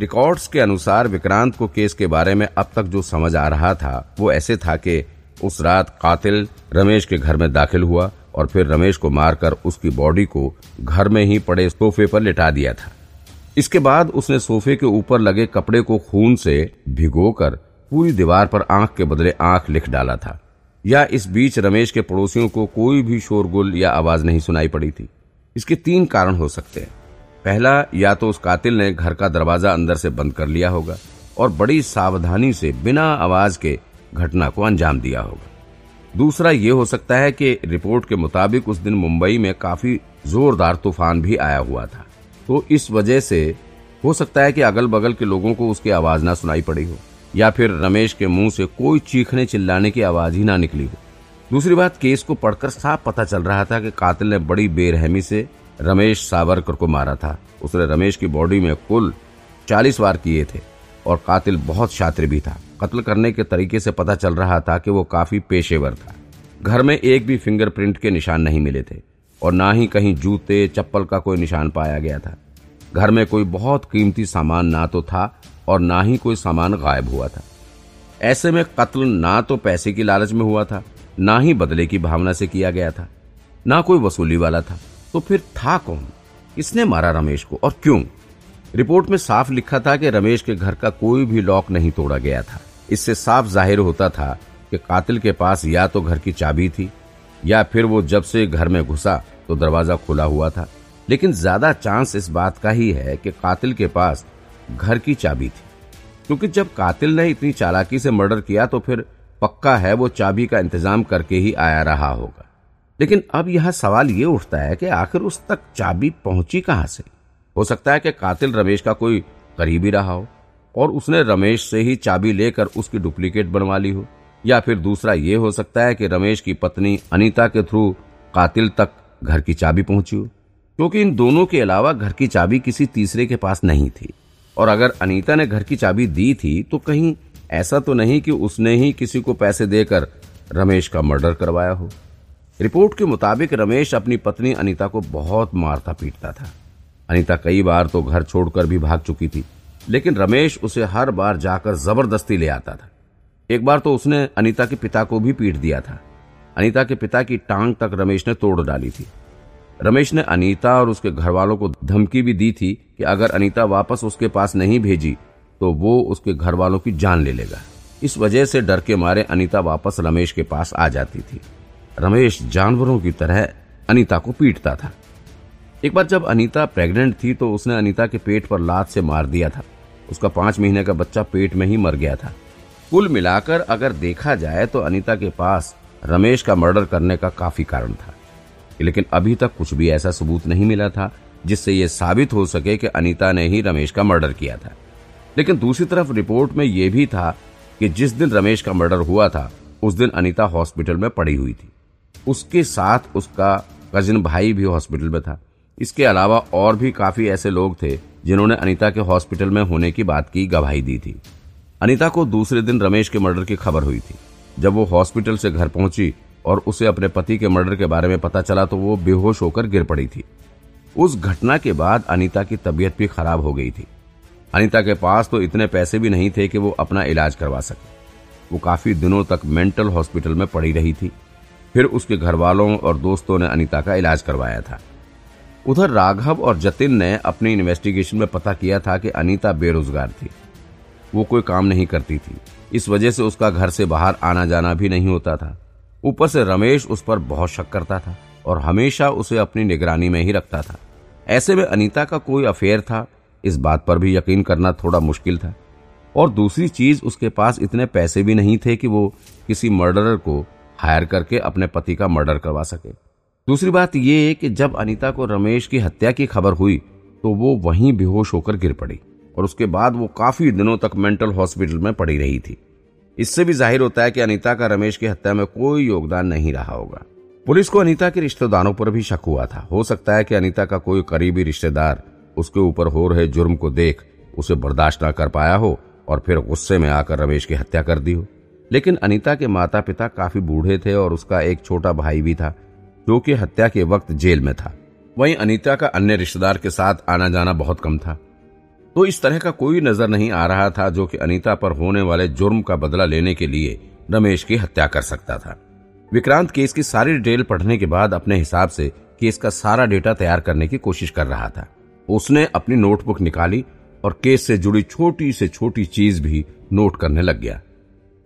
Records के अनुसार विक्रांत को केस के बारे में अब तक जो समझ आ रहा था, वो ऐसे था कि उस रात कातिल रमेश के घर में दाखिल हुआ और फिर रमेश को मारकर उसकी बॉडी को घर में ही पड़े सोफे पर लिटा दिया था। इसके बाद उसने सोफे के ऊपर लगे कपड़े को खून से भिगोकर पूरी दीवार पर आँख के बदले आँख लिख डाला था। या इस बीच रमेश के पड़ोसियों को कोई भी शोरगुल या आवाज़ नहीं सुनाई पड़ी थी। इसके तीन कारण हो सकते हैं। पहला, या तो उस कातिल ने घर का दरवाज़ा अंदर से बंद कर लिया होगा और बड़ी सावधानी से बिना आवाज़ के घटना को अंजाम दिया होगा। दूसरा, ये हो सकता है कि रिपोर्ट के मुताबिक उस दिन मुंबई में काफ़ी जोरदार तूफ़ान भी आया हुआ था। तो इस वजह से हो सकता है कि अगल बगल के लोगों को उसकी आवाज़ ना सुनाई पड़ी हो, या फिर रमेश के मुँह से कोई चीखने चिल्लाने की आवाज़ ही ना निकली हो। दूसरी बात, केस को पढ़कर साफ़ पता चल रहा था कि कातिल ने बड़ी बेरहमी से रमेश सावरकर को मारा था। उसने रमेश की बॉडी में कुल चालीस वार किए थे और कातिल बहुत शातिर भी था। कत्ल करने के तरीके से पता चल रहा था कि वो काफ़ी पेशेवर था। घर में एक भी फिंगरप्रिंट के निशान नहीं मिले थे और ना ही कहीं जूते, चप्पल का कोई निशान पाया गया था। घर में कोई बहुत कीमती सामान ना तो था और ना ही कोई सामान गायब हुआ था। ऐसे में कत्ल ना तो पैसे की लालच में हुआ था, ना ही बदले की भावना से किया गया था, ना कोई वसूली वाला था। तो फिर था कौन? किसने मारा रमेश को और क्यों? रिपोर्ट में साफ़ लिखा था कि रमेश के घर का कोई भी लॉक नहीं तोड़ा गया था। इससे साफ़ ज़ाहिर होता था कि कातिल के पास या तो घर की चाबी थी, या फिर वो जब से घर में घुसा तो दरवाज़ा खुला हुआ था। लेकिन ज़्यादा चांस इस बात का ही है कि कातिल के पास घर की चाबी थी। क्योंकि जब कातिल ने इतनी चालाकी से मर्डर किया तो फिर पक्का है वो चाबी का इंतज़ाम करके ही आया रहा होगा। लेकिन अब यह सवाल ये उठता है कि आखिर उस तक चाबी पहुँची कहाँ से? हो सकता है कि कातिल रमेश का कोई करीबी रहा हो, और उसने रमेश से ही चाबी लेकर उसकी डुप्लीकेट बनवा ली हो। या फिर दूसरा ये हो सकता है कि रमेश की पत्नी अनीता के थ्रू कातिल तक घर की चाबी पहुँची हो, क्योंकि इन दोनों के अलावा घर की चाबी किसी तीसरे के पास नहीं थी। और अगर अनीता ने घर की चाबी दी थी तो कहीं ऐसा तो नहीं कि उसने ही किसी को पैसे देकर रमेश का मर्डर करवाया हो। रिपोर्ट के मुताबिक रमेश अपनी पत्नी अनीता को बहुत मारता पीटता था। अनीता कई बार तो घर छोड़कर भी भाग चुकी थी, लेकिन रमेश उसे हर बार जाकर ज़बरदस्ती ले आता था। एक बार तो उसने अनीता के पिता को भी पीट दिया था। अनीता के पिता की टांग तक रमेश ने तोड़ डाली थी। रमेश ने अनीता और उसके घर वालों को धमकी भी दी थी कि अगर अनीता वापस उसके पास नहीं भेजी तो वो उसके घर वालों की जान ले लेगा। इस वजह से डर के मारे अनीता वापस रमेश के पास आ जाती थी। रमेश जानवरों की तरह अनीता को पीटता था। एक बार जब अनीता प्रेग्नेंट थी तो उसने अनीता के पेट पर लात से मार दिया था। उसका पाँच महीने का बच्चा पेट में ही मर गया था। कुल मिलाकर अगर देखा जाए तो अनीता के पास रमेश का मर्डर करने का काफ़ी कारण था। लेकिन अभी तक कुछ भी ऐसा सबूत नहीं मिला था, जिससे यह साबित हो सके कि अनीता ने ही रमेश का मर्डर किया था। लेकिन दूसरी तरफ़ रिपोर्ट में यह भी था कि जिस दिन रमेश का मर्डर हुआ था, उस दिन अनीता हॉस्पिटल में पड़ी हुई थी। उसके साथ उसका कजिन भाई भी हॉस्पिटल में था। इसके अलावा और भी काफ़ी ऐसे लोग थे जिन्होंने अनिता के हॉस्पिटल में होने की बात की, गवाही दी थी। अनिता को दूसरे दिन रमेश के मर्डर की खबर हुई थी। जब वो हॉस्पिटल से घर पहुँची और उसे अपने पति के मर्डर के बारे में पता चला तो वो बेहोश होकर गिर पड़ी थी। उस घटना के बाद अनिता की तबीयत भी खराब हो गई थी। अनिता के पास तो इतने पैसे भी नहीं थे कि वो अपना इलाज करवा सके। वो काफ़ी दिनों तक मेंटल हॉस्पिटल में पड़ी रही थी। फिर उसके घर वालों और दोस्तों ने अनीता का इलाज करवाया था। उधर राघव और जतिन ने अपनी इन्वेस्टिगेशन में पता किया था कि अनीता बेरोजगार थी। वो कोई काम नहीं करती थी। इस वजह से उसका घर से बाहर आना जाना भी नहीं होता था। ऊपर से रमेश उस पर बहुत शक करता था और हमेशा उसे अपनी निगरानी में ही रखता था। ऐसे में अनीता का कोई अफेयर था, इस बात पर भी यकीन करना थोड़ा मुश्किल था। और दूसरी चीज़, उसके पास इतने पैसे भी नहीं थे कि वो किसी मर्डरर को हायर करके अपने पति का मर्डर करवा सके। दूसरी बात यह कि जब अनीता को रमेश की हत्या की खबर हुई तो वो वहीं बेहोश होकर गिर पड़ी और उसके बाद वो काफ़ी दिनों तक मेंटल हॉस्पिटल में पड़ी रही थी। इससे भी ज़ाहिर होता है कि अनीता का रमेश की हत्या में कोई योगदान नहीं रहा होगा। पुलिस को अनीता के रिश्तेदारों पर भी शक हुआ था। हो सकता है कि अनीता का कोई करीबी रिश्तेदार उसके ऊपर हो रहे जुर्म को देख उसे बर्दाश्त न कर पाया हो और फिर गुस्से में आकर रमेश की हत्या कर दी हो। लेकिन अनीता के माता पिता काफ़ी बूढ़े थे और उसका एक छोटा भाई भी था, जो कि हत्या के वक्त जेल में था। वहीं अनीता का अन्य रिश्तेदार के साथ आना जाना बहुत कम था। तो इस तरह का कोई नज़र नहीं आ रहा था, जो कि अनीता पर होने वाले जुर्म का बदला लेने के लिए रमेश की हत्या कर सकता था। विक्रांत केस की सारी डिटेल पढ़ने के बाद अपने हिसाब से केस का सारा डेटा तैयार करने की कोशिश कर रहा था। उसने अपनी नोटबुक निकाली और केस से जुड़ी छोटी से छोटी चीज़ भी नोट करने लग गया।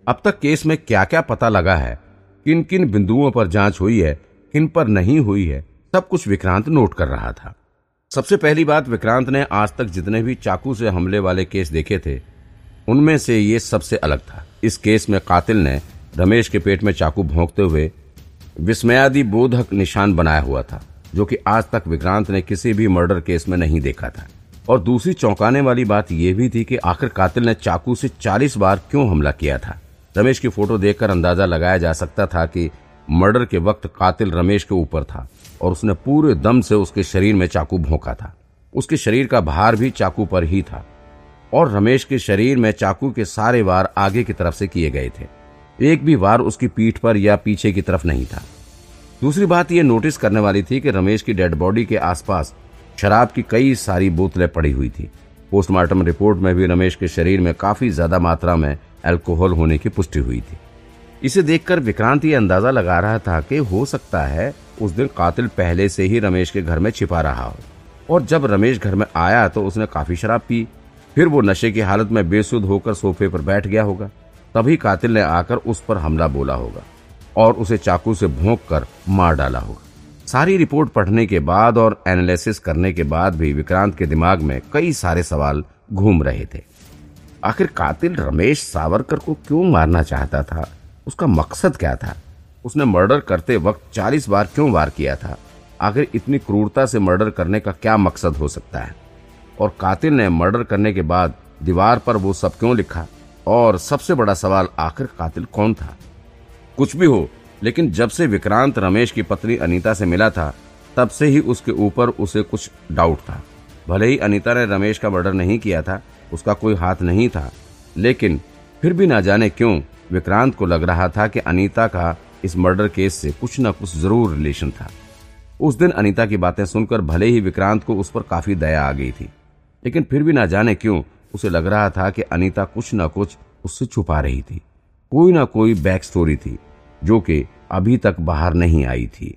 अब तक केस में क्या क्या पता लगा है? किन किन बिंदुओं पर जाँच हुई है, किन पर नहीं हुई है, सब कुछ विक्रांत नोट कर रहा था। सबसे पहली बात, विक्रांत ने आज तक जितने भी चाकू से हमले वाले केस देखे थे, उनमें से ये सबसे अलग था। इस केस में कातिल ने रमेश के पेट में चाकू भोंकते हुए विस्मयादि बोधक निशान बनाया हुआ था, जो कि आज तक विक्रांत ने किसी भी मर्डर केस में नहीं देखा था। और दूसरी चौंकाने वाली बात यह भी थी कि आखिर कातिल ने चाकू से चालीस बार क्यों हमला किया था? रमेश की फ़ोटो देखकर अंदाज़ा लगाया जा सकता था कि मर्डर के वक्त कातिल रमेश के ऊपर था और उसने पूरे दम से उसके शरीर में चाकू भोंका था। उसके शरीर का भार भी चाकू पर ही था और रमेश के शरीर में चाकू के सारे वार आगे की तरफ़ से किए गए थे। एक भी वार उसकी पीठ पर या पीछे की तरफ़ नहीं था। दूसरी बात यह नोटिस करने वाली थी कि रमेश की डेड बॉडी के आसपास शराब की कई सारी बोतलें पड़ी हुई थी। पोस्टमार्टम रिपोर्ट में भी रमेश के शरीर में काफ़ी ज़्यादा मात्रा में अल्कोहल होने की पुष्टि हुई थी। इसे देखकर विक्रांत ये अंदाज़ा लगा रहा था कि हो सकता है उस दिन कातिल पहले से ही रमेश के घर में छिपा रहा हो। और जब रमेश घर में आया तो उसने काफ़ी शराब पी। फिर वो नशे की हालत में बेसुध होकर सोफे पर बैठ गया होगा। तभी कातिल ने आकर उस पर हमला बोला होगा और उसे चाकू से भोंक कर मार डाला होगा। सारी रिपोर्ट पढ़ने के बाद और एनालिसिस करने के बाद भी विक्रांत के दिमाग में कई सारे सवाल घूम रहे थे। आखिर कातिल रमेश सावरकर को क्यों मारना चाहता था? उसका मकसद क्या था? उसने मर्डर करते वक्त चालीस बार क्यों वार किया था? आखिर इतनी क्रूरता से मर्डर करने का क्या मकसद हो सकता है? और कातिल ने मर्डर करने के बाद दीवार पर वो सब क्यों लिखा? और सबसे बड़ा सवाल आखिर कातिल कौन था? कुछ भी हो, लेकिन जब से विक्रांत रमेश की पत्नी अनीता से मिला था, तब से ही उसके ऊपर उसे कुछ डाउट था। भले ही अनीता ने रमेश का मर्डर नहीं किया था उसका कोई हाथ नहीं था। लेकिन फिर भी ना जाने क्यों विक्रांत को लग रहा था कि अनीता का इस मर्डर केस से कुछ न कुछ ज़रूर रिलेशन था। उस दिन अनीता की बातें सुनकर भले ही विक्रांत को उस पर काफ़ी दया आ गई थी, लेकिन फिर भी ना जाने क्यों उसे लग रहा था कि अनीता कुछ न कुछ उससे छुपा रही थी। कोई ना कोई बैक स्टोरी थी, जो कि अभी तक बाहर नहीं आई थी।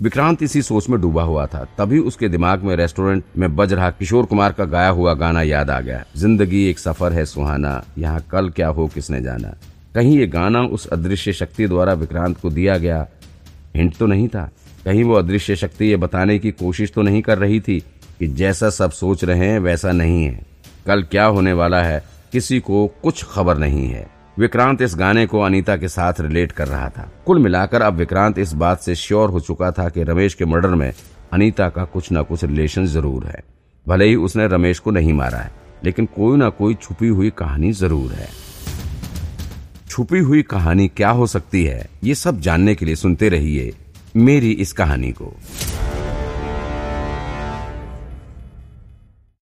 विक्रांत इसी सोच में डूबा हुआ था। तभी उसके दिमाग में रेस्टोरेंट में बज रहा किशोर कुमार का गाया हुआ गाना याद आ गया। ज़िंदगी एक सफ़र है सुहाना, यहाँ कल क्या हो किसने जाना। कहीं ये गाना उस अदृश्य शक्ति द्वारा विक्रांत को दिया गया। हिंट तो नहीं था। कहीं वो अदृश्य शक्ति ये बताने की कोशिश तो नहीं कर रही थी कि जैसा सब सोच रहे हैं, वैसा नहीं है। कल क्या होने वाला है, किसी को कुछ खबर नहीं है। विक्रांत इस गाने को अनीता के साथ रिलेट कर रहा था। कुल मिलाकर अब विक्रांत इस बात से श्योर हो चुका था कि रमेश के मर्डर में अनीता का कुछ न कुछ रिलेशन ज़रूर है। भले ही उसने रमेश को नहीं मारा है, लेकिन कोई ना कोई छुपी हुई कहानी ज़रूर है। छुपी हुई कहानी क्या हो सकती है, ये सब जानने के लिए सुनते रहिए मेरी इस कहानी को।